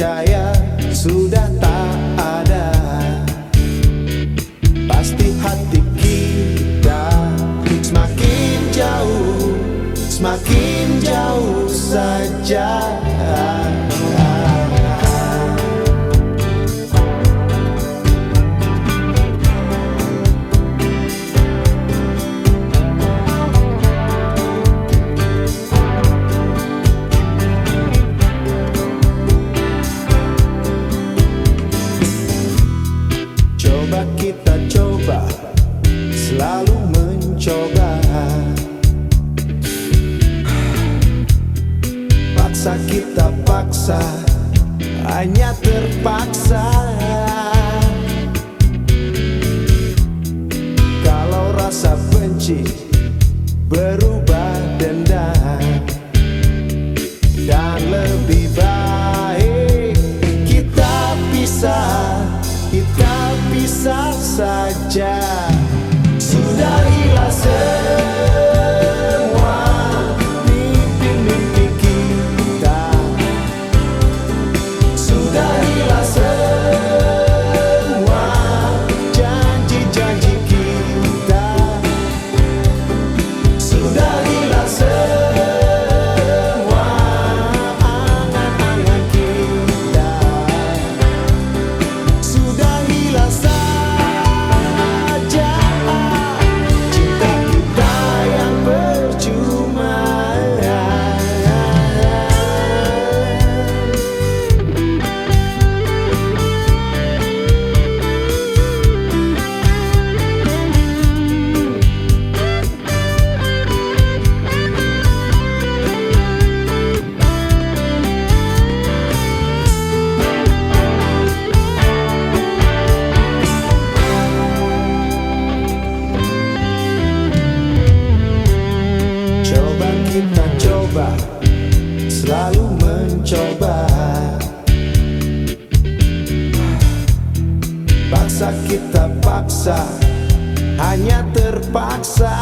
percaya sudah tak ada. Pasti hati kita semakin jauh Semakin jauh saja kita paksa Hanya terpaksa. Kalau rasa benci Berubah dendam Dan lebih baik Kita pisah Kita bisa saja. Sudahilah semua kita coba Selalu mencoba. Paksa kita paksa Hanya terpaksa